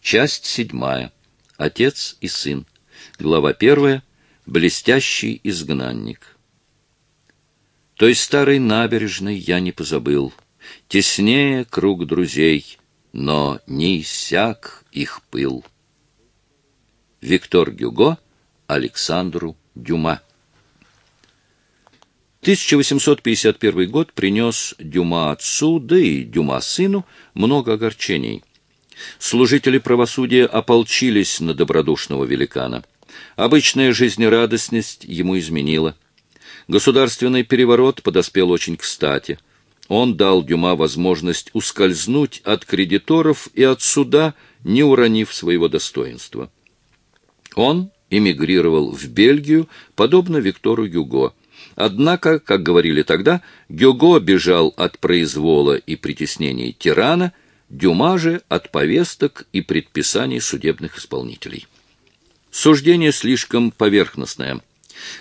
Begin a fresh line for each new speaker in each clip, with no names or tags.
Часть седьмая. Отец и сын. Глава первая. Блестящий изгнанник. Той старой набережной я не позабыл. Теснее круг друзей, но не иссяк их пыл. Виктор Гюго Александру Дюма 1851 год принес Дюма отцу, да и Дюма сыну много огорчений. Служители правосудия ополчились на добродушного великана. Обычная жизнерадостность ему изменила. Государственный переворот подоспел очень кстати. Он дал Дюма возможность ускользнуть от кредиторов и от суда, не уронив своего достоинства. Он эмигрировал в Бельгию, подобно Виктору Гюго. Однако, как говорили тогда, Гюго бежал от произвола и притеснений тирана, Дюма же от повесток и предписаний судебных исполнителей. Суждение слишком поверхностное.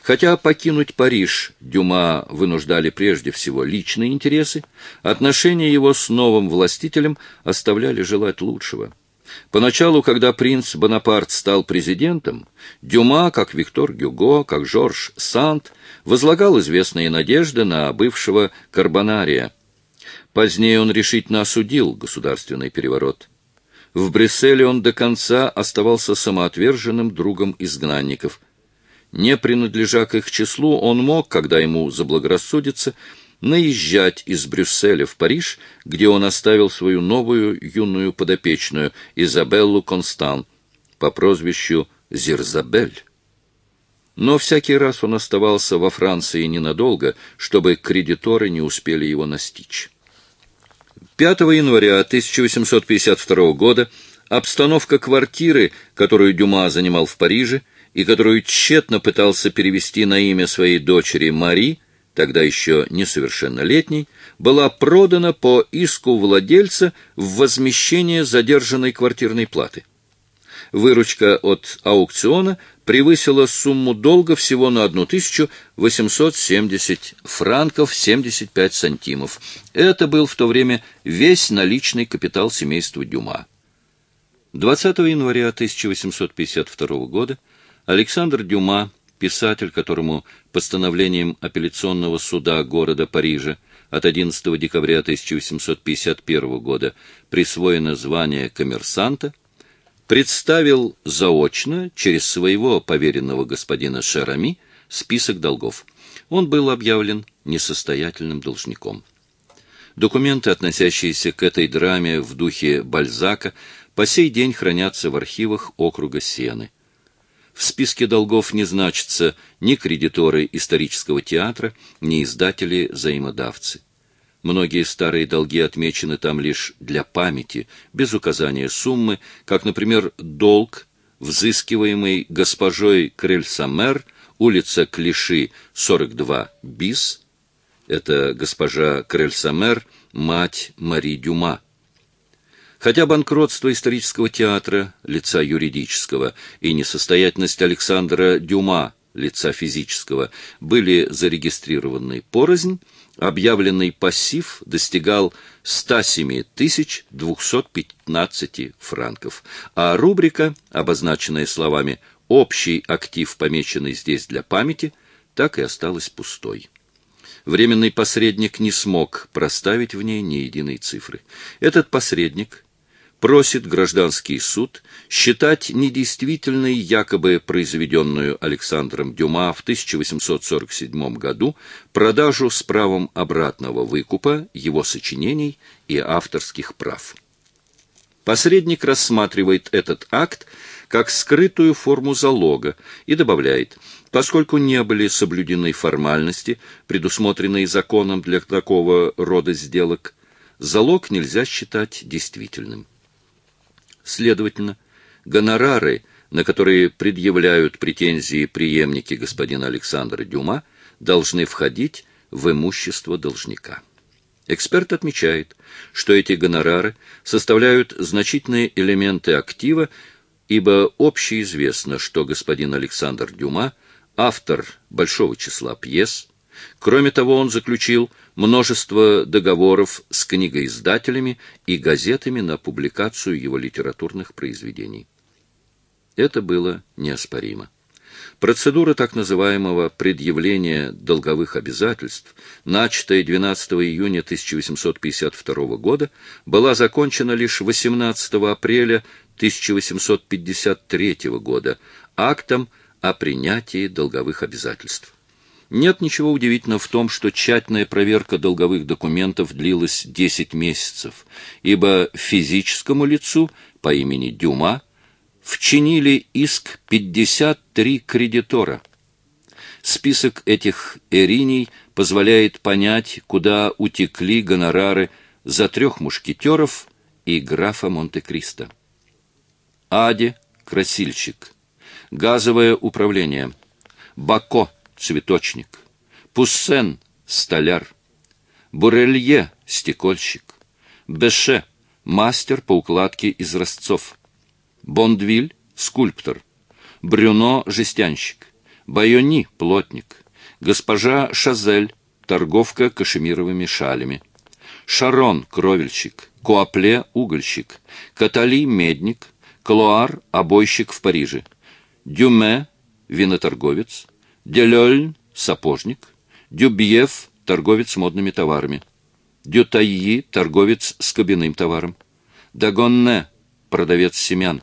Хотя покинуть Париж Дюма вынуждали прежде всего личные интересы, отношения его с новым властителем оставляли желать лучшего. Поначалу, когда принц Бонапарт стал президентом, Дюма, как Виктор Гюго, как Жорж Санд, возлагал известные надежды на бывшего Карбонария. Позднее он решительно осудил государственный переворот. В Брюсселе он до конца оставался самоотверженным другом изгнанников. Не принадлежа к их числу, он мог, когда ему заблагорассудится, наезжать из Брюсселя в Париж, где он оставил свою новую юную подопечную Изабеллу Констан по прозвищу Зирзабель. Но всякий раз он оставался во Франции ненадолго, чтобы кредиторы не успели его настичь. 5 января 1852 года обстановка квартиры, которую Дюма занимал в Париже и которую тщетно пытался перевести на имя своей дочери Мари, тогда еще несовершеннолетней, была продана по иску владельца в возмещение задержанной квартирной платы. Выручка от аукциона превысила сумму долга всего на 1870 франков 75 сантимов. Это был в то время весь наличный капитал семейства Дюма. 20 января 1852 года Александр Дюма, писатель, которому постановлением апелляционного суда города Парижа от 11 декабря 1851 года присвоено звание коммерсанта, представил заочно через своего поверенного господина Шарами список долгов. Он был объявлен несостоятельным должником. Документы, относящиеся к этой драме в духе Бальзака, по сей день хранятся в архивах округа Сены. В списке долгов не значатся ни кредиторы исторического театра, ни издатели-взаимодавцы. Многие старые долги отмечены там лишь для памяти, без указания суммы, как, например, долг, взыскиваемый госпожой Крельсамер, улица Клиши, 42 БИС, это госпожа Крельсамер, мать Мари Дюма. Хотя банкротство исторического театра, лица юридического, и несостоятельность Александра Дюма, лица физического, были зарегистрированы порознь, объявленный пассив достигал 107 215 франков, а рубрика, обозначенная словами «общий актив, помеченный здесь для памяти», так и осталась пустой. Временный посредник не смог проставить в ней ни единой цифры. Этот посредник просит гражданский суд считать недействительной якобы произведенную Александром Дюма в 1847 году продажу с правом обратного выкупа его сочинений и авторских прав. Посредник рассматривает этот акт как скрытую форму залога и добавляет, поскольку не были соблюдены формальности, предусмотренные законом для такого рода сделок, залог нельзя считать действительным. Следовательно, гонорары, на которые предъявляют претензии преемники господина Александра Дюма, должны входить в имущество должника. Эксперт отмечает, что эти гонорары составляют значительные элементы актива, ибо общеизвестно, что господин Александр Дюма – автор большого числа пьес, Кроме того, он заключил множество договоров с книгоиздателями и газетами на публикацию его литературных произведений. Это было неоспоримо. Процедура так называемого предъявления долговых обязательств, начатая 12 июня 1852 года, была закончена лишь 18 апреля 1853 года актом о принятии долговых обязательств. Нет ничего удивительного в том, что тщательная проверка долговых документов длилась 10 месяцев, ибо физическому лицу по имени Дюма вчинили иск 53 кредитора. Список этих эриней позволяет понять, куда утекли гонорары за трех мушкетеров и графа Монте-Кристо. Аде – красильщик, газовое управление, Бако – цветочник, Пуссен – столяр, Бурелье – стекольщик, Беше – мастер по укладке изразцов, Бондвиль – скульптор, Брюно – жестянщик, Байони – плотник, госпожа Шазель – торговка кашемировыми шалями, Шарон – кровельщик, Куапле – угольщик, Катали – медник, Клоар – обойщик в Париже, Дюме – виноторговец, Делёльн – сапожник, Дюбьев – торговец модными товарами, Дютайи – торговец с кабинным товаром, Дагонне – продавец семян,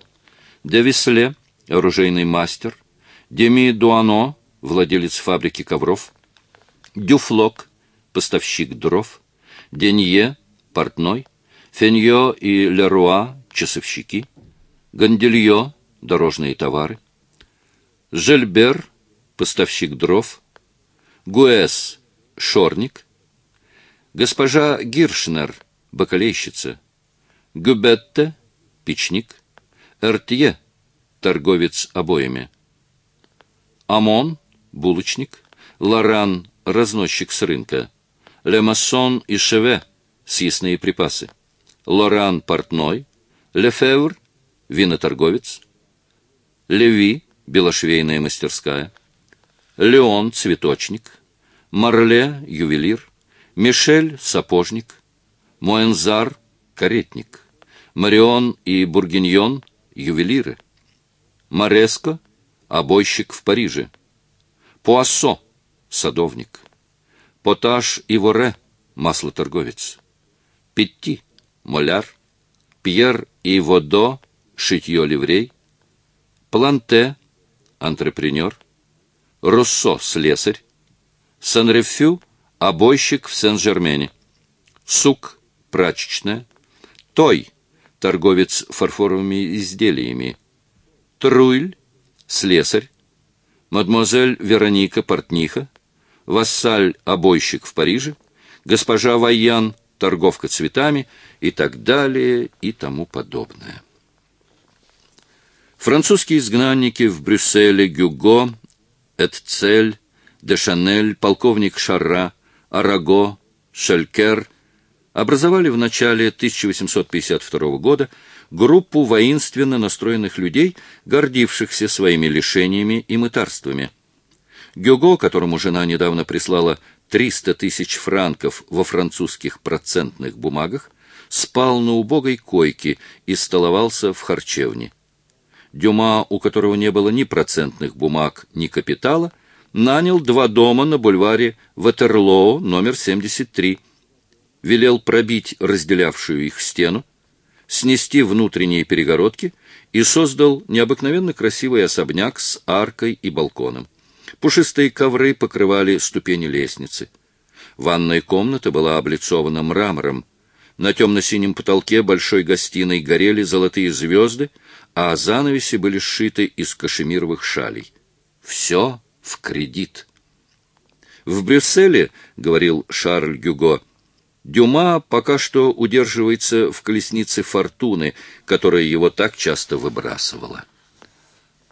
Девисле – оружейный мастер, Деми Дуано – владелец фабрики ковров, Дюфлок – поставщик дров, Денье – портной, Феньо и Леруа – часовщики, Ганделье – дорожные товары, Жельбер – поставщик дров, Гуэс – шорник, госпожа Гиршнер – бакалейщица, Гюбетте – печник, Эртье – торговец обоями. Амон – булочник. Лоран – разносчик с рынка. Лемассон и Шеве – съестные припасы. Лоран – портной. Лефевр – виноторговец. Леви – белошвейная мастерская. Леон – цветочник. Марле – ювелир. Мишель – сапожник. Муэнзар – каретник. Марион и Бургиньон – ювелиры. Мореско — обойщик в Париже. Пуассо — садовник. Поташ и Воре — маслоторговец. Петти — моляр. Пьер и Водо — шитье ливрей. Планте — антрепренер. Руссо — слесарь. Сан-Рефю — обойщик в Сен-Жермене. Сук — прачечная. Той — торговец фарфоровыми изделиями, Труйль, слесарь, мадемуазель Вероника, портниха, Вассаль, обойщик в Париже, госпожа Вайян, торговка цветами и так далее и тому подобное. Французские изгнанники в Брюсселе Гюго, Этцель, де Шанель, полковник Шарра, Араго, Шелькер – образовали в начале 1852 года группу воинственно настроенных людей, гордившихся своими лишениями и мытарствами. Гюго, которому жена недавно прислала 300 тысяч франков во французских процентных бумагах, спал на убогой койке и столовался в харчевне. Дюма, у которого не было ни процентных бумаг, ни капитала, нанял два дома на бульваре Ватерлоо, номер 73, велел пробить разделявшую их стену, снести внутренние перегородки и создал необыкновенно красивый особняк с аркой и балконом. Пушистые ковры покрывали ступени лестницы. Ванная комната была облицована мрамором. На темно-синем потолке большой гостиной горели золотые звезды, а занавеси были сшиты из кашемировых шалей. Все в кредит. В Брюсселе, — говорил Шарль Гюго, — Дюма пока что удерживается в колеснице фортуны, которая его так часто выбрасывала.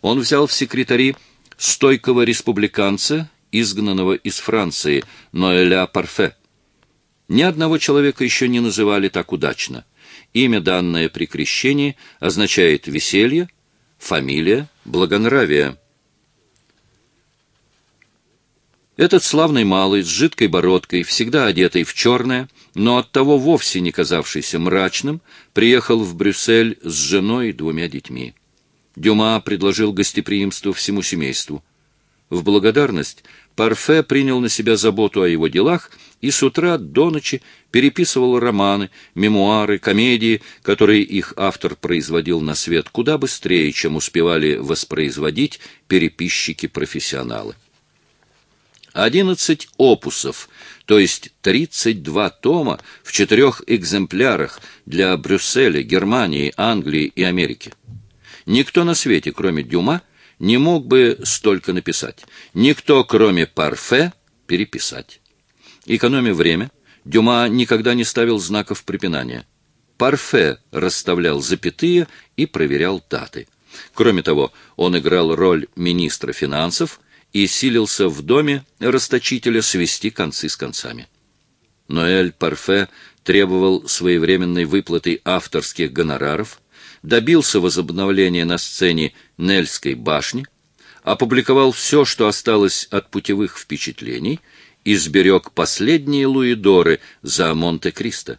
Он взял в секретари стойкого республиканца, изгнанного из Франции, Ноэля Парфе. Ни одного человека еще не называли так удачно. Имя, данное при крещении, означает «веселье», фамилия — «благонравие». Этот славный малый с жидкой бородкой, всегда одетый в черное, но оттого вовсе не казавшийся мрачным, приехал в Брюссель с женой и двумя детьми. Дюма предложил гостеприимство всему семейству. В благодарность Парфе принял на себя заботу о его делах и с утра до ночи переписывал романы, мемуары, комедии, которые их автор производил на свет куда быстрее, чем успевали воспроизводить переписчики-профессионалы. Одиннадцать опусов, то есть тридцать два тома в четырех экземплярах для Брюсселя, Германии, Англии и Америки. Никто на свете, кроме Дюма, не мог бы столько написать. Никто, кроме Парфе, переписать. Экономя время, Дюма никогда не ставил знаков препинания. Парфе расставлял запятые и проверял даты. Кроме того, он играл роль министра финансов и силился в доме расточителя свести концы с концами. Ноэль Парфе требовал своевременной выплаты авторских гонораров, добился возобновления на сцене Нельской башни, опубликовал все, что осталось от путевых впечатлений, и сберег последние луидоры за Монте-Кристо.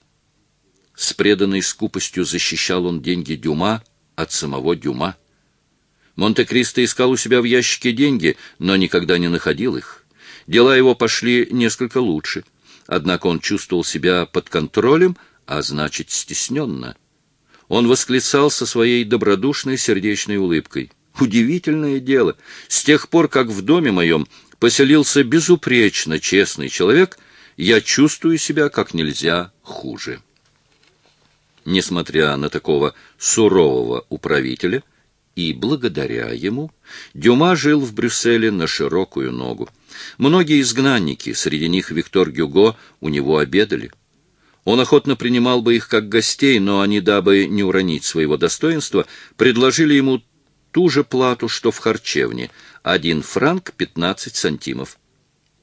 С преданной скупостью защищал он деньги Дюма от самого Дюма. Монте-Кристо искал у себя в ящике деньги, но никогда не находил их. Дела его пошли несколько лучше. Однако он чувствовал себя под контролем, а значит, стесненно. Он восклицал со своей добродушной сердечной улыбкой. Удивительное дело. С тех пор, как в доме моем поселился безупречно честный человек, я чувствую себя как нельзя хуже. Несмотря на такого сурового управителя, и благодаря ему Дюма жил в Брюсселе на широкую ногу. Многие изгнанники, среди них Виктор Гюго, у него обедали. Он охотно принимал бы их как гостей, но они, дабы не уронить своего достоинства, предложили ему ту же плату, что в харчевне — один франк пятнадцать сантимов.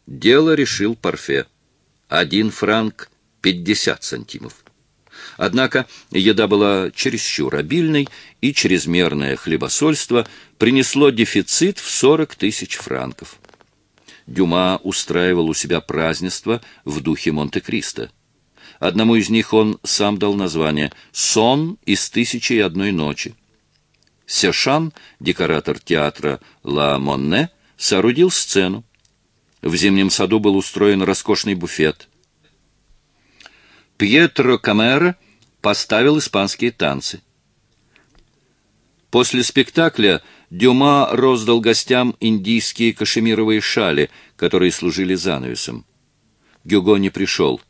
Дело решил Парфе. Один франк пятьдесят сантимов. Однако еда была чересчур обильной, и чрезмерное хлебосольство принесло дефицит в 40 тысяч франков. Дюма устраивал у себя празднества в духе Монте-Кристо. Одному из них он сам дал название «Сон из тысячи и одной ночи». Сешан, декоратор театра «Ла Монне», соорудил сцену. В зимнем саду был устроен роскошный буфет. Пьетро Камера поставил испанские танцы. После спектакля Дюма роздал гостям индийские кашемировые шали, которые служили занавесом. Гюго не пришел.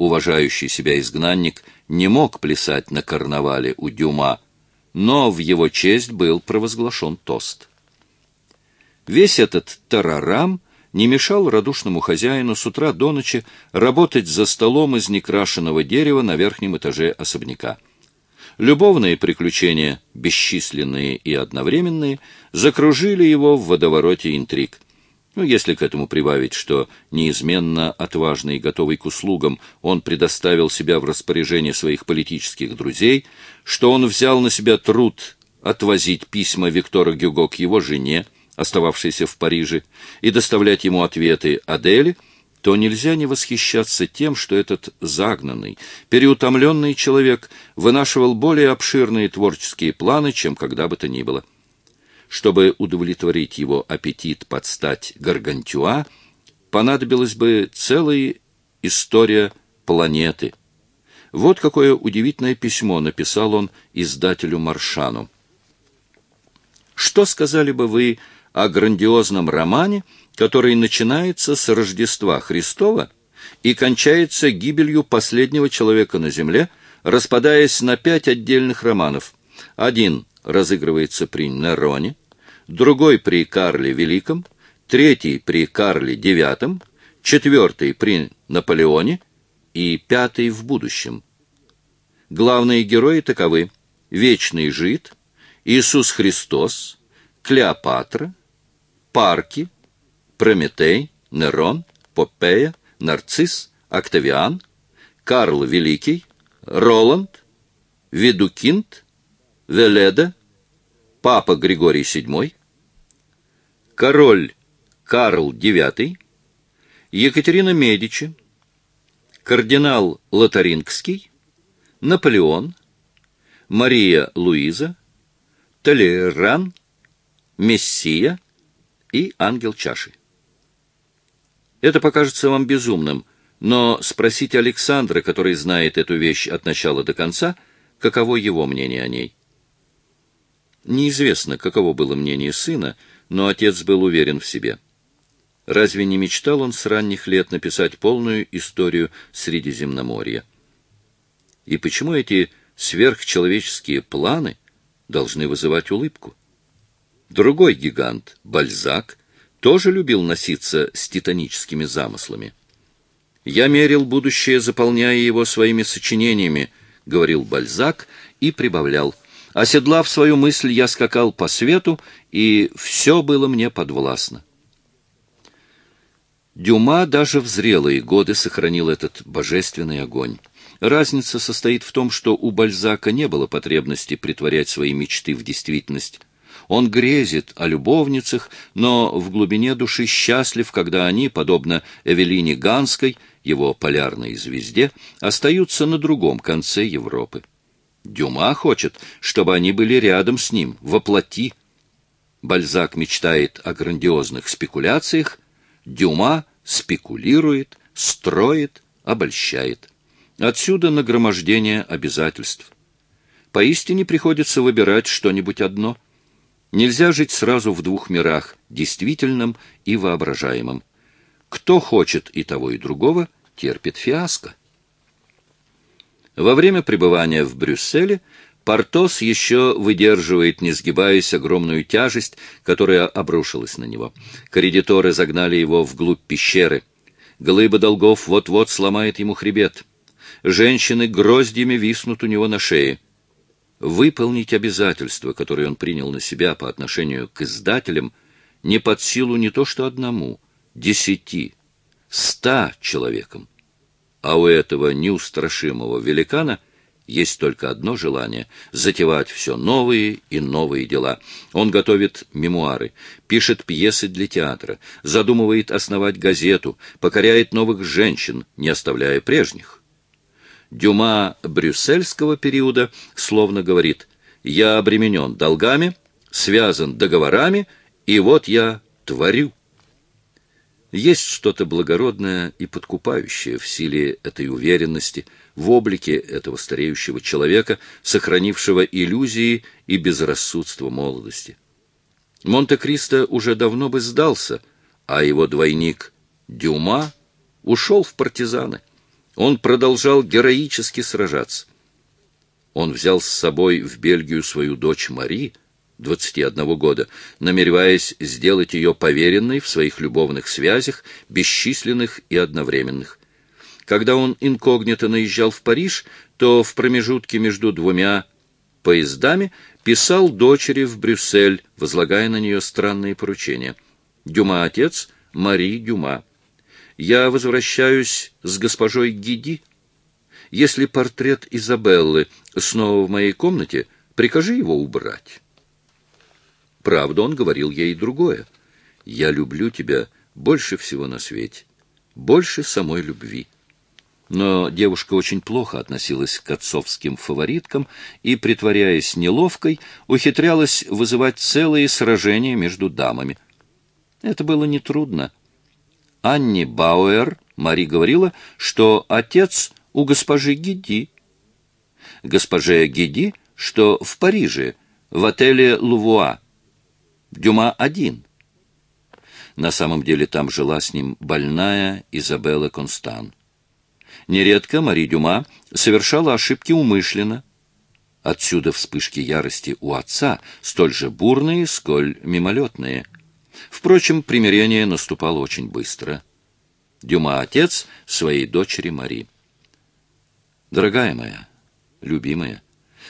Уважающий себя изгнанник не мог плясать на карнавале у Дюма, но в его честь был провозглашен тост. Весь этот тарарам не мешал радушному хозяину с утра до ночи работать за столом из некрашенного дерева на верхнем этаже особняка. Любовные приключения, бесчисленные и одновременные, закружили его в водовороте интриг. Ну, если к этому прибавить, что неизменно отважный и готовый к услугам, он предоставил себя в распоряжение своих политических друзей, что он взял на себя труд отвозить письма Виктора Гюго к его жене, остававшейся в Париже, и доставлять ему ответы Адели, то нельзя не восхищаться тем, что этот загнанный, переутомленный человек вынашивал более обширные творческие планы, чем когда бы то ни было. Чтобы удовлетворить его аппетит под стать Гаргантюа, понадобилась бы целая история планеты. Вот какое удивительное письмо написал он издателю Маршану. Что сказали бы вы о грандиозном романе, который начинается с Рождества Христова и кончается гибелью последнего человека на земле, распадаясь на пять отдельных романов. Один разыгрывается при Нероне, другой при Карле Великом, третий при Карле Девятом, четвертый при Наполеоне и пятый в будущем. Главные герои таковы Вечный Жид, Иисус Христос, Клеопатра, Парки, Прометей, Нерон, Попея, Нарцисс, Октавиан, Карл Великий, Роланд, Ведукинт, Веледа, Папа Григорий VII, Король Карл IX, Екатерина Медичи, кардинал Лотарингский, Наполеон, Мария Луиза, Толеран, Мессия и ангел чаши. Это покажется вам безумным, но спросите Александра, который знает эту вещь от начала до конца, каково его мнение о ней. Неизвестно, каково было мнение сына, но отец был уверен в себе. Разве не мечтал он с ранних лет написать полную историю Средиземноморья? И почему эти сверхчеловеческие планы должны вызывать улыбку? Другой гигант, Бальзак, тоже любил носиться с титаническими замыслами. «Я мерил будущее, заполняя его своими сочинениями», — говорил Бальзак и прибавлял. «Оседлав свою мысль, я скакал по свету, и все было мне подвластно». Дюма даже в зрелые годы сохранил этот божественный огонь. Разница состоит в том, что у Бальзака не было потребности притворять свои мечты в действительность. Он грезит о любовницах, но в глубине души счастлив, когда они, подобно Эвелине Ганской, его полярной звезде, остаются на другом конце Европы. Дюма хочет, чтобы они были рядом с ним, воплоти. Бальзак мечтает о грандиозных спекуляциях, Дюма спекулирует, строит, обольщает. Отсюда нагромождение обязательств. Поистине приходится выбирать что-нибудь одно — Нельзя жить сразу в двух мирах, действительном и воображаемом. Кто хочет и того, и другого, терпит фиаско. Во время пребывания в Брюсселе Портос еще выдерживает, не сгибаясь, огромную тяжесть, которая обрушилась на него. Кредиторы загнали его вглубь пещеры. Глыба долгов вот-вот сломает ему хребет. Женщины гроздьями виснут у него на шее выполнить обязательства, которые он принял на себя по отношению к издателям, не под силу не то что одному, десяти, ста человекам. А у этого неустрашимого великана есть только одно желание — затевать все новые и новые дела. Он готовит мемуары, пишет пьесы для театра, задумывает основать газету, покоряет новых женщин, не оставляя прежних. Дюма брюссельского периода словно говорит «Я обременен долгами, связан договорами, и вот я творю». Есть что-то благородное и подкупающее в силе этой уверенности, в облике этого стареющего человека, сохранившего иллюзии и безрассудство молодости. Монте-Кристо уже давно бы сдался, а его двойник Дюма ушел в партизаны. Он продолжал героически сражаться. Он взял с собой в Бельгию свою дочь Мари, 21 года, намереваясь сделать ее поверенной в своих любовных связях, бесчисленных и одновременных. Когда он инкогнито наезжал в Париж, то в промежутке между двумя поездами писал дочери в Брюссель, возлагая на нее странные поручения. Дюма отец, Мари Дюма. Я возвращаюсь с госпожой Гиди. Если портрет Изабеллы снова в моей комнате, прикажи его убрать. Правда, он говорил ей другое. Я люблю тебя больше всего на свете, больше самой любви. Но девушка очень плохо относилась к отцовским фавориткам и, притворяясь неловкой, ухитрялась вызывать целые сражения между дамами. Это было нетрудно. Анни Бауэр, Мари говорила, что отец у госпожи Гиди. Госпоже Гиди, что в Париже, в отеле «Лувуа». Дюма один. На самом деле там жила с ним больная Изабелла Констан. Нередко Мари Дюма совершала ошибки умышленно. Отсюда вспышки ярости у отца, столь же бурные, сколь мимолетные – Впрочем, примирение наступало очень быстро. Дюма отец своей дочери Мари. Дорогая моя, любимая,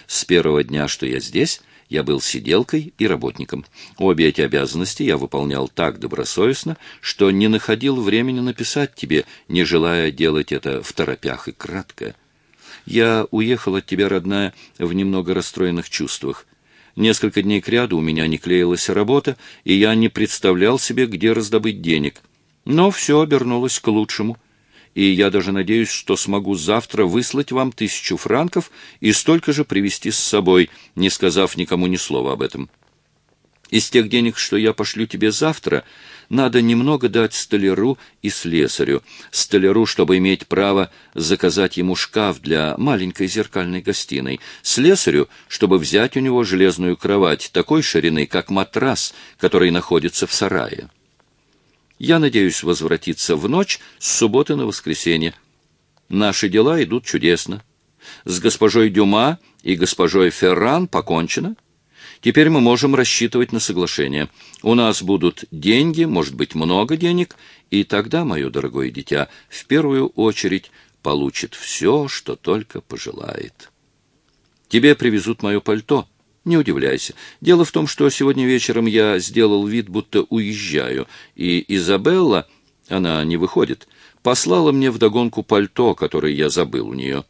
с первого дня, что я здесь, я был сиделкой и работником. Обе эти обязанности я выполнял так добросовестно, что не находил времени написать тебе, не желая делать это в торопях и кратко. Я уехал от тебя, родная, в немного расстроенных чувствах. Несколько дней кряду у меня не клеилась работа, и я не представлял себе, где раздобыть денег. Но все обернулось к лучшему, и я даже надеюсь, что смогу завтра выслать вам тысячу франков и столько же привезти с собой, не сказав никому ни слова об этом. Из тех денег, что я пошлю тебе завтра, надо немного дать столяру и слесарю. Столяру, чтобы иметь право заказать ему шкаф для маленькой зеркальной гостиной. Слесарю, чтобы взять у него железную кровать такой ширины, как матрас, который находится в сарае. Я надеюсь возвратиться в ночь с субботы на воскресенье. Наши дела идут чудесно. С госпожой Дюма и госпожой Ферран покончено. Теперь мы можем рассчитывать на соглашение. У нас будут деньги, может быть, много денег, и тогда, мое дорогое дитя, в первую очередь получит все, что только пожелает. Тебе привезут мое пальто. Не удивляйся. Дело в том, что сегодня вечером я сделал вид, будто уезжаю, и Изабелла, она не выходит, послала мне вдогонку пальто, которое я забыл у нее.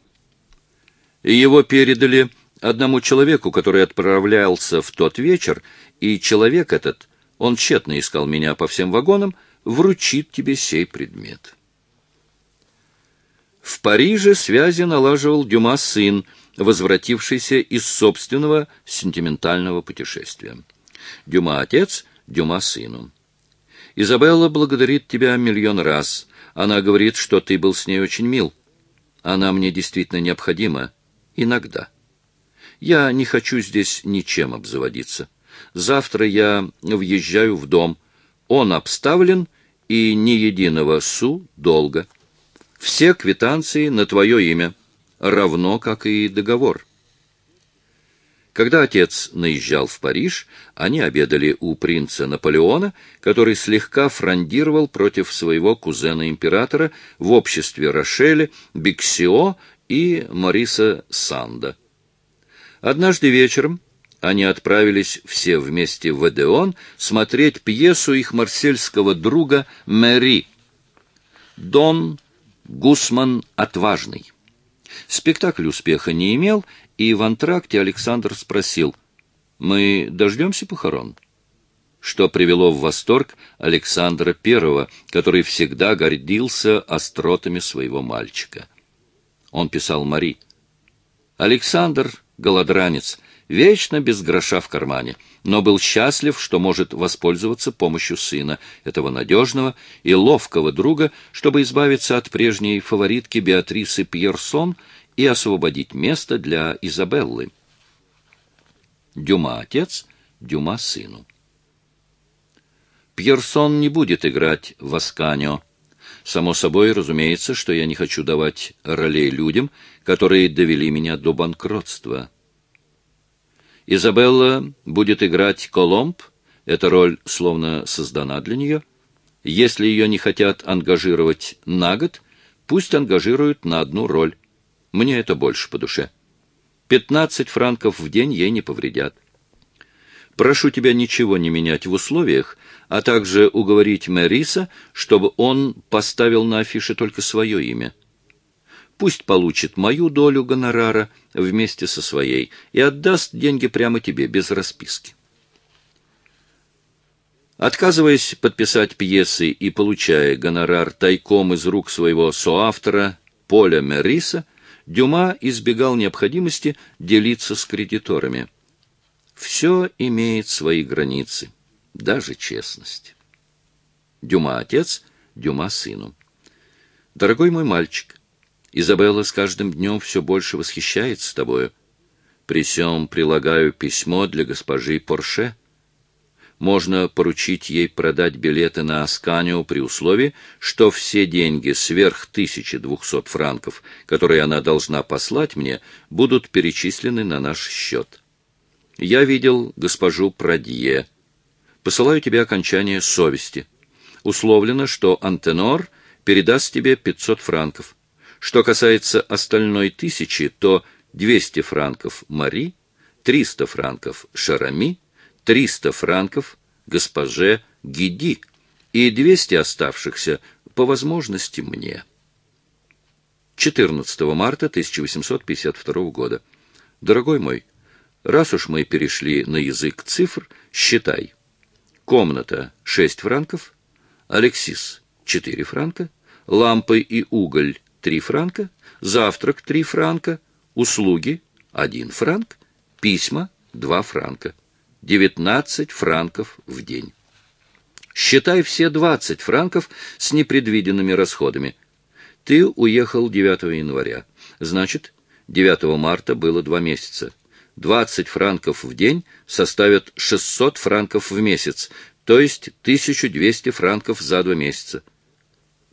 И его передали одному человеку, который отправлялся в тот вечер, и человек этот, он тщетно искал меня по всем вагонам, вручит тебе сей предмет. В Париже связи налаживал Дюма сын, возвратившийся из собственного сентиментального путешествия. Дюма отец, Дюма сыну. Изабелла благодарит тебя миллион раз. Она говорит, что ты был с ней очень мил. Она мне действительно необходима. Иногда. Я не хочу здесь ничем обзаводиться. Завтра я въезжаю в дом. Он обставлен, и ни единого су долга. Все квитанции на твое имя, равно как и договор. Когда отец наезжал в Париж, они обедали у принца Наполеона, который слегка фрондировал против своего кузена-императора в обществе Рошеля, Биксио и Мариса Санда. Однажды вечером они отправились все вместе в Эдеон смотреть пьесу их марсельского друга Мэри «Дон Гусман Отважный». Спектакль успеха не имел, и в антракте Александр спросил, «Мы дождемся похорон?» что привело в восторг Александра I, который всегда гордился остротами своего мальчика. Он писал Мари, «Александр голодранец, вечно без гроша в кармане, но был счастлив, что может воспользоваться помощью сына, этого надежного и ловкого друга, чтобы избавиться от прежней фаворитки Беатрисы Пьерсон и освободить место для Изабеллы. Дюма отец, Дюма сыну. Пьерсон не будет играть в Асканио. Само собой, разумеется, что я не хочу давать ролей людям, которые довели меня до банкротства. Изабелла будет играть Коломб, эта роль словно создана для нее. Если ее не хотят ангажировать на год, пусть ангажируют на одну роль. Мне это больше по душе. Пятнадцать франков в день ей не повредят. Прошу тебя ничего не менять в условиях, а также уговорить Мэриса, чтобы он поставил на афише только свое имя. Пусть получит мою долю гонорара вместе со своей и отдаст деньги прямо тебе, без расписки. Отказываясь подписать пьесы и получая гонорар тайком из рук своего соавтора Поля Мериса, Дюма избегал необходимости делиться с кредиторами. Все имеет свои границы даже честность. Дюма отец, Дюма сыну. Дорогой мой мальчик, Изабелла с каждым днем все больше восхищается тобою. При сём прилагаю письмо для госпожи Порше. Можно поручить ей продать билеты на Асканио при условии, что все деньги сверх 1200 франков, которые она должна послать мне, будут перечислены на наш счет. Я видел госпожу Прадье, Посылаю тебе окончание совести. Условлено, что Антенор передаст тебе 500 франков. Что касается остальной тысячи, то 200 франков Мари, 300 франков Шарами, 300 франков госпоже Гиди и 200 оставшихся по возможности мне. 14 марта 1852 года. Дорогой мой, раз уж мы перешли на язык цифр, считай. Комната — шесть франков. Алексис — 4 франка, лампы и уголь — 3 франка, завтрак — 3 франка, услуги — 1 франк, письма — 2 франка. 19 франков в день. Считай все 20 франков с непредвиденными расходами. Ты уехал 9 января. Значит, 9 марта было два месяца. 20 франков в день составят 600 франков в месяц, то есть 1200 франков за два месяца.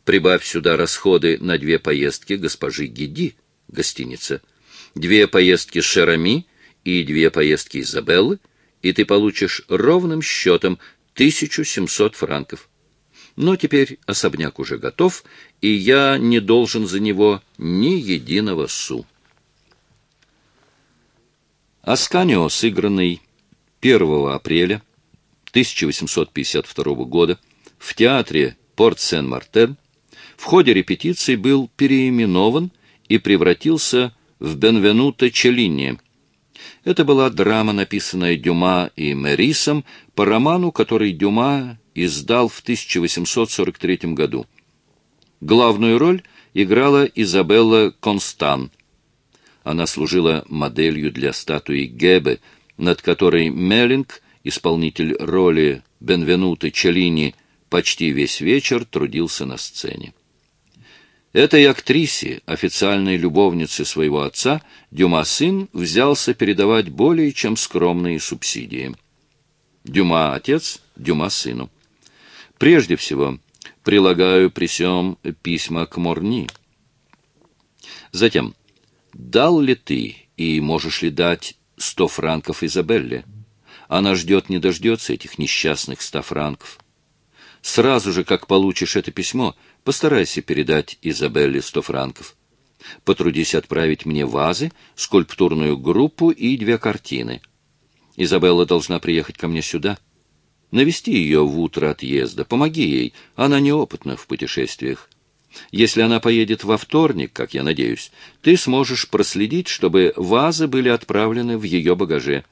Прибавь сюда расходы на две поездки госпожи Гиди, гостиница, две поездки Шерами и две поездки Изабеллы, и ты получишь ровным счетом 1700 франков. Но теперь особняк уже готов, и я не должен за него ни единого су. Асканио, сыгранный 1 апреля 1852 года в театре Порт-Сен-Мартен, в ходе репетиции был переименован и превратился в Бенвенуто Челлини. Это была драма, написанная Дюма и Мерисом по роману, который Дюма издал в 1843 году. Главную роль играла Изабелла Констан – она служила моделью для статуи Гебе, над которой Меллинг, исполнитель роли Бенвенуто Челлини, почти весь вечер трудился на сцене. Этой актрисе, официальной любовнице своего отца, Дюма сын взялся передавать более чем скромные субсидии. Дюма отец, Дюма сыну. Прежде всего, прилагаю при сём письма к Морни. Затем, Дал ли ты и можешь ли дать сто франков Изабелле? Она ждет не дождется этих несчастных ста франков. Сразу же, как получишь это письмо, постарайся передать Изабелле сто франков. Потрудись отправить мне вазы, скульптурную группу и две картины. Изабелла должна приехать ко мне сюда. Навести ее в утро отъезда, помоги ей, она неопытна в путешествиях. Если она поедет во вторник, как я надеюсь, ты сможешь проследить, чтобы вазы были отправлены в ее багаже.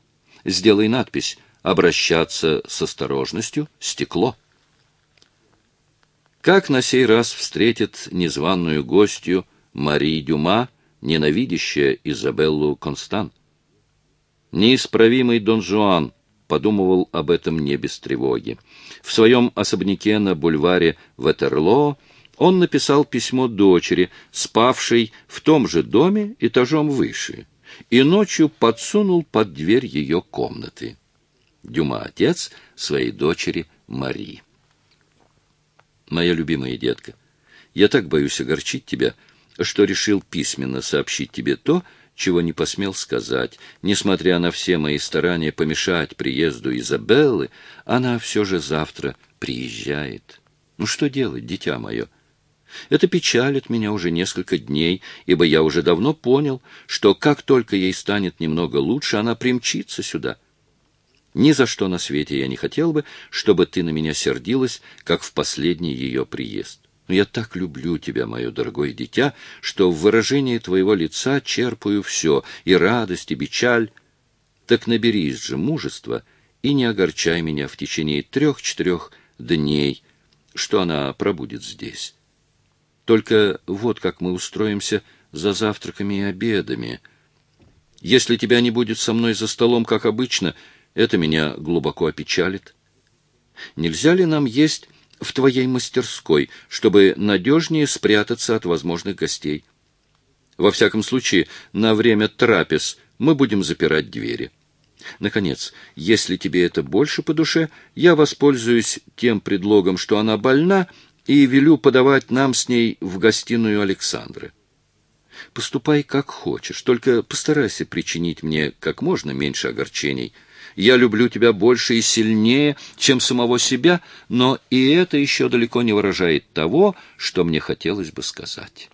Сделай надпись «Обращаться с осторожностью. Стекло». Как на сей раз встретит незваную гостью Мари Дюма, ненавидящая Изабеллу Констан? Неисправимый Дон Жуан подумывал об этом не без тревоги. В своем особняке на бульваре Ватерлоо он написал письмо дочери, спавшей в том же доме этажом выше, и ночью подсунул под дверь ее комнаты. Дюма отец своей дочери Мари. Моя любимая детка, я так боюсь огорчить тебя, что решил письменно сообщить тебе то, чего не посмел сказать. Несмотря на все мои старания помешать приезду Изабеллы, она все же завтра приезжает. Ну что делать, дитя мое? Это печалит меня уже несколько дней, ибо я уже давно понял, что как только ей станет немного лучше, она примчится сюда. Ни за что на свете я не хотел бы, чтобы ты на меня сердилась, как в последний ее приезд. Но я так люблю тебя, мое дорогое дитя, что в выражении твоего лица черпаю все, и радость, и печаль. Так наберись же мужества и не огорчай меня в течение трех-четырех дней, что она пробудет здесь. Только вот как мы устроимся за завтраками и обедами. Если тебя не будет со мной за столом, как обычно, это меня глубоко опечалит. Нельзя ли нам есть в твоей мастерской, чтобы надежнее спрятаться от возможных гостей? Во всяком случае, на время трапез мы будем запирать двери. Наконец, если тебе это больше по душе, я воспользуюсь тем предлогом, что она больна, и велю подавать нам с ней в гостиную Александры. Поступай как хочешь, только постарайся причинить мне как можно меньше огорчений. Я люблю тебя больше и сильнее, чем самого себя, но и это еще далеко не выражает того, что мне хотелось бы сказать».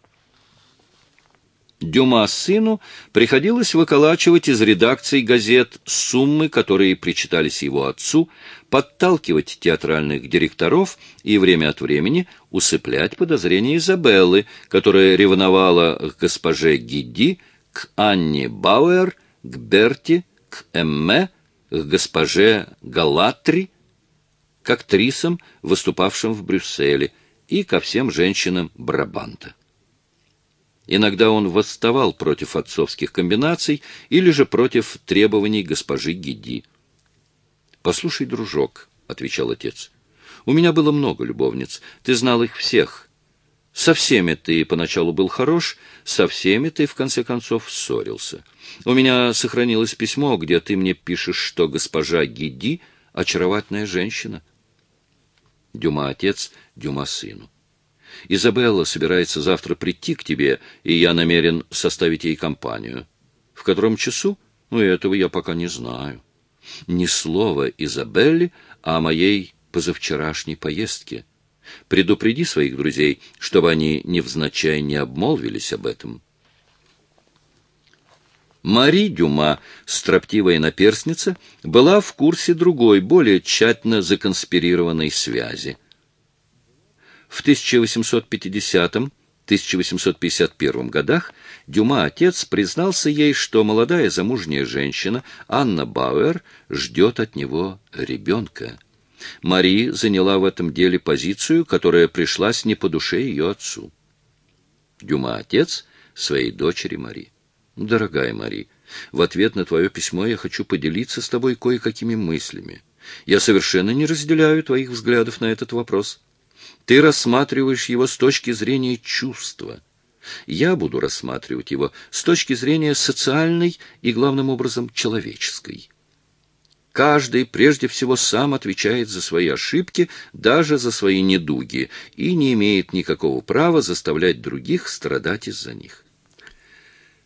Дюма сыну приходилось выколачивать из редакций газет суммы, которые причитались его отцу, подталкивать театральных директоров и время от времени усыплять подозрения Изабеллы, которая ревновала к госпоже Гидди, к Анне Бауэр, к Берти, к Эмме, к госпоже Галатри, к актрисам, выступавшим в Брюсселе, и ко всем женщинам Брабанта. Иногда он восставал против отцовских комбинаций или же против требований госпожи Гиди. «Послушай, дружок», — отвечал отец, — «у меня было много любовниц, ты знал их всех. Со всеми ты поначалу был хорош, со всеми ты, в конце концов, ссорился. У меня сохранилось письмо, где ты мне пишешь, что госпожа Гиди — очаровательная женщина». Дюма отец, Дюма сыну. Изабелла собирается завтра прийти к тебе, и я намерен составить ей компанию. В котором часу? Ну, этого я пока не знаю. Ни слова Изабелле о моей позавчерашней поездке. Предупреди своих друзей, чтобы они невзначай не обмолвились об этом. Мари Дюма, строптивая наперстница, была в курсе другой, более тщательно законспирированной связи. В 1850-1851 годах Дюма отец признался ей, что молодая замужняя женщина Анна Бауэр ждет от него ребенка. Мари заняла в этом деле позицию, которая пришлась не по душе ее отцу. Дюма отец своей дочери Мари. Дорогая Мари, в ответ на твое письмо я хочу поделиться с тобой кое-какими мыслями. Я совершенно не разделяю твоих взглядов на этот вопрос. Ты рассматриваешь его с точки зрения чувства. Я буду рассматривать его с точки зрения социальной и, главным образом, человеческой. Каждый прежде всего сам отвечает за свои ошибки, даже за свои недуги, и не имеет никакого права заставлять других страдать из-за них.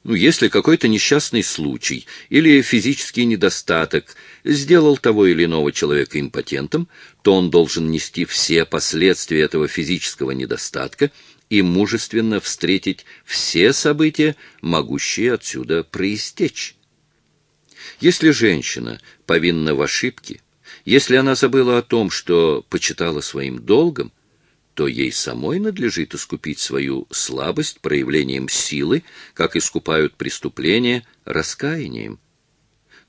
Ну, если какой-то несчастный случай или физический недостаток сделал того или иного человека импотентом, то он должен нести все последствия этого физического недостатка и мужественно встретить все события, могущие отсюда проистечь. Если женщина повинна в ошибке, если она забыла о том, что почитала своим долгом, то ей самой надлежит искупить свою слабость проявлением силы, как искупают преступления раскаянием.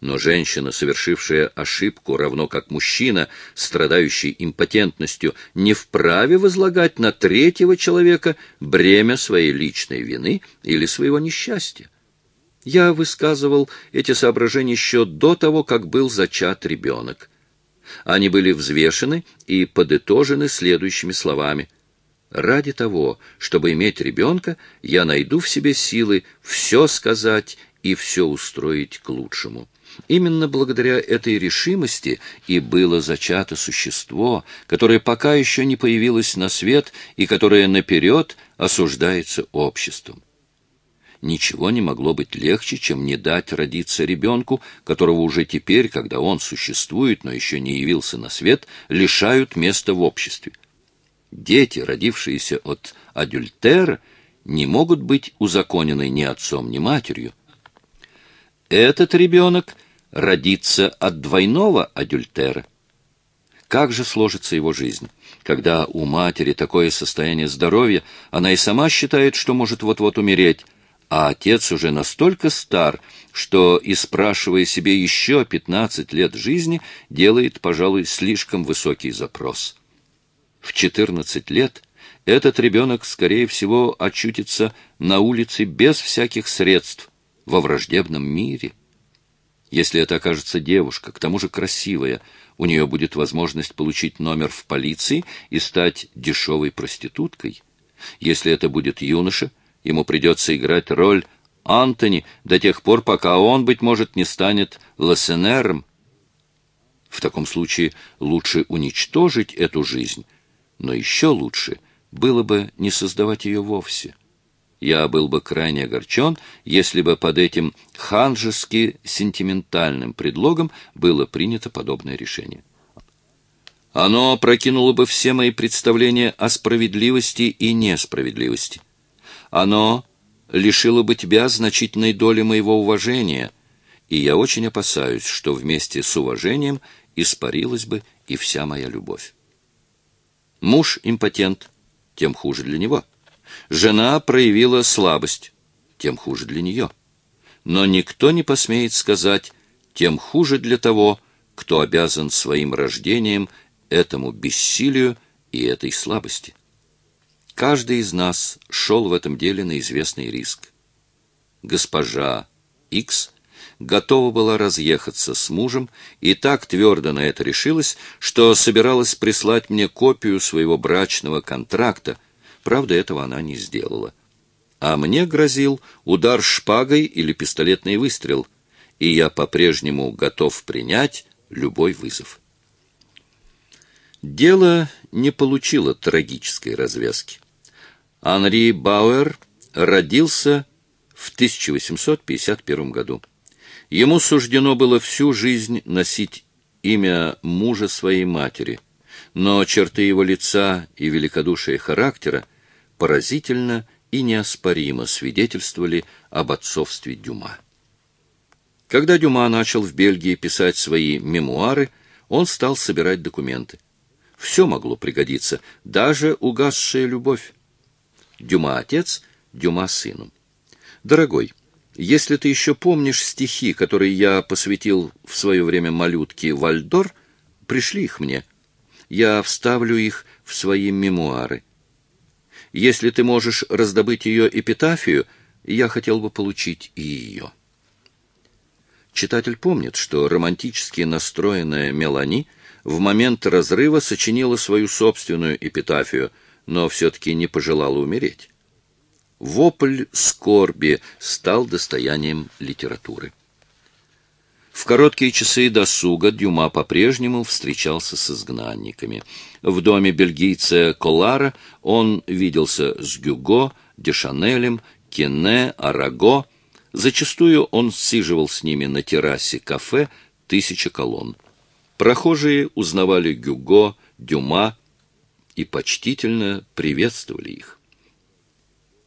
Но женщина, совершившая ошибку, равно как мужчина, страдающий импотентностью, не вправе возлагать на третьего человека бремя своей личной вины или своего несчастья. Я высказывал эти соображения еще до того, как был зачат ребенок. Они были взвешены и подытожены следующими словами. «Ради того, чтобы иметь ребенка, я найду в себе силы все сказать и все устроить к лучшему». Именно благодаря этой решимости и было зачато существо, которое пока еще не появилось на свет и которое наперед осуждается обществом. Ничего не могло быть легче, чем не дать родиться ребенку, которого уже теперь, когда он существует, но еще не явился на свет, лишают места в обществе. Дети, родившиеся от адюльтера, не могут быть узаконены ни отцом, ни матерью. Этот ребенок родится от двойного адюльтера. Как же сложится его жизнь? Когда у матери такое состояние здоровья, она и сама считает, что может вот-вот умереть, а отец уже настолько стар, что, и спрашивая себе еще пятнадцать лет жизни, делает, пожалуй, слишком высокий запрос. В четырнадцать лет этот ребенок, скорее всего, очутится на улице без всяких средств, во враждебном мире. Если это окажется девушка, к тому же красивая, у нее будет возможность получить номер в полиции и стать дешевой проституткой. Если это будет юноша, Ему придется играть роль Антони до тех пор, пока он, быть может, не станет Лассенером. В таком случае лучше уничтожить эту жизнь, но еще лучше было бы не создавать ее вовсе. Я был бы крайне огорчен, если бы под этим ханжески-сентиментальным предлогом было принято подобное решение. Оно прокинуло бы все мои представления о справедливости и несправедливости. Оно лишило бы тебя значительной доли моего уважения, и я очень опасаюсь, что вместе с уважением испарилась бы и вся моя любовь. Муж импотент, тем хуже для него. Жена проявила слабость, тем хуже для нее. Но никто не посмеет сказать, тем хуже для того, кто обязан своим рождением этому бессилию и этой слабости. Каждый из нас шел в этом деле на известный риск. Госпожа Икс готова была разъехаться с мужем и так твердо на это решилась, что собиралась прислать мне копию своего брачного контракта. Правда, этого она не сделала. А мне грозил удар шпагой или пистолетный выстрел, и я по-прежнему готов принять любой вызов. Дело не получило трагической развязки. Анри Бауэр родился в 1851 году. Ему суждено было всю жизнь носить имя мужа своей матери, но черты его лица и великодушие характера поразительно и неоспоримо свидетельствовали об отцовстве Дюма. Когда Дюма начал в Бельгии писать свои мемуары, он стал собирать документы. Все могло пригодиться, даже угасшая любовь. Дюма отец, Дюма сыну. Дорогой, если ты еще помнишь стихи, которые я посвятил в свое время малютке Вальдор, пришли их мне. Я вставлю их в свои мемуары. Если ты можешь раздобыть ее эпитафию, я хотел бы получить и ее. Читатель помнит, что романтически настроенная Мелани в момент разрыва сочинила свою собственную эпитафию — но все-таки не пожелала умереть. Вопль скорби стал достоянием литературы. В короткие часы досуга Дюма по-прежнему встречался с изгнанниками. В доме бельгийца Колара он виделся с Гюго, Дешанелем, Кене, Араго. Зачастую он сиживал с ними на террасе кафе «Тысяча колонн». Прохожие узнавали Гюго, Дюма, и почтительно приветствовали их.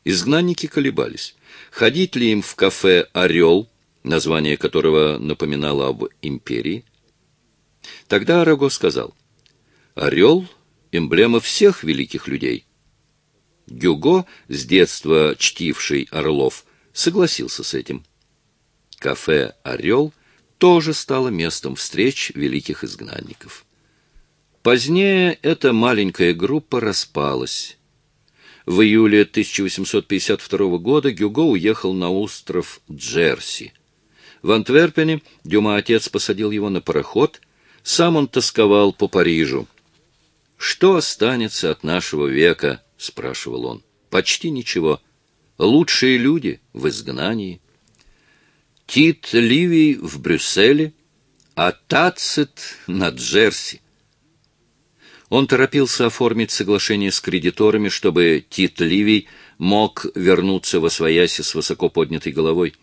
Изгнанники колебались, ходить ли им в кафе «Орел», название которого напоминало об империи. Тогда Араго сказал, «Орел — эмблема всех великих людей». Гюго, с детства чтивший Орлов, согласился с этим. Кафе «Орел» тоже стало местом встреч великих изгнанников. Позднее эта маленькая группа распалась. В июле 1852 года Гюго уехал на остров Джерси. В Антверпене Дюма отец посадил его на пароход, сам он тосковал по Парижу. «Что останется от нашего века?» — спрашивал он. «Почти ничего. Лучшие люди в изгнании. Тит Ливий в Брюсселе, а Тацит на Джерси. Он торопился оформить соглашение с кредиторами, чтобы Тит Ливий мог вернуться во свояси с высоко поднятой головой.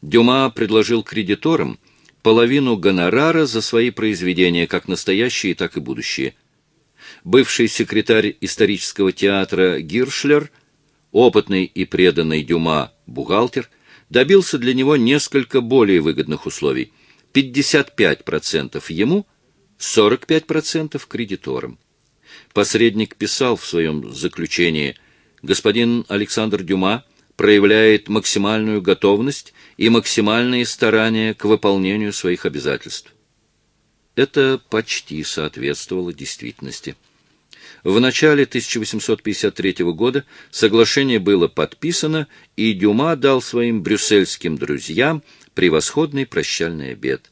Дюма предложил кредиторам половину гонорара за свои произведения, как настоящие, так и будущие. Бывший секретарь исторического театра Гиршлер, опытный и преданный Дюма бухгалтер, добился для него несколько более выгодных условий. 55% ему – 45% кредиторам. Посредник писал в своем заключении, господин Александр Дюма проявляет максимальную готовность и максимальные старания к выполнению своих обязательств. Это почти соответствовало действительности. В начале 1853 года соглашение было подписано, и Дюма дал своим брюссельским друзьям превосходный прощальный обед.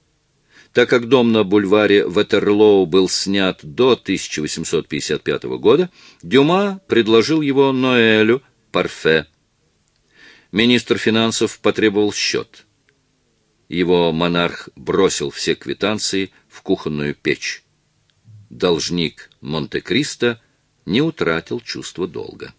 Так как дом на бульваре Ватерлоу был снят до 1855 года, Дюма предложил его Ноэлю Парфе. Министр финансов потребовал счет. Его монарх бросил все квитанции в кухонную печь. Должник Монте-Кристо не утратил чувства долга.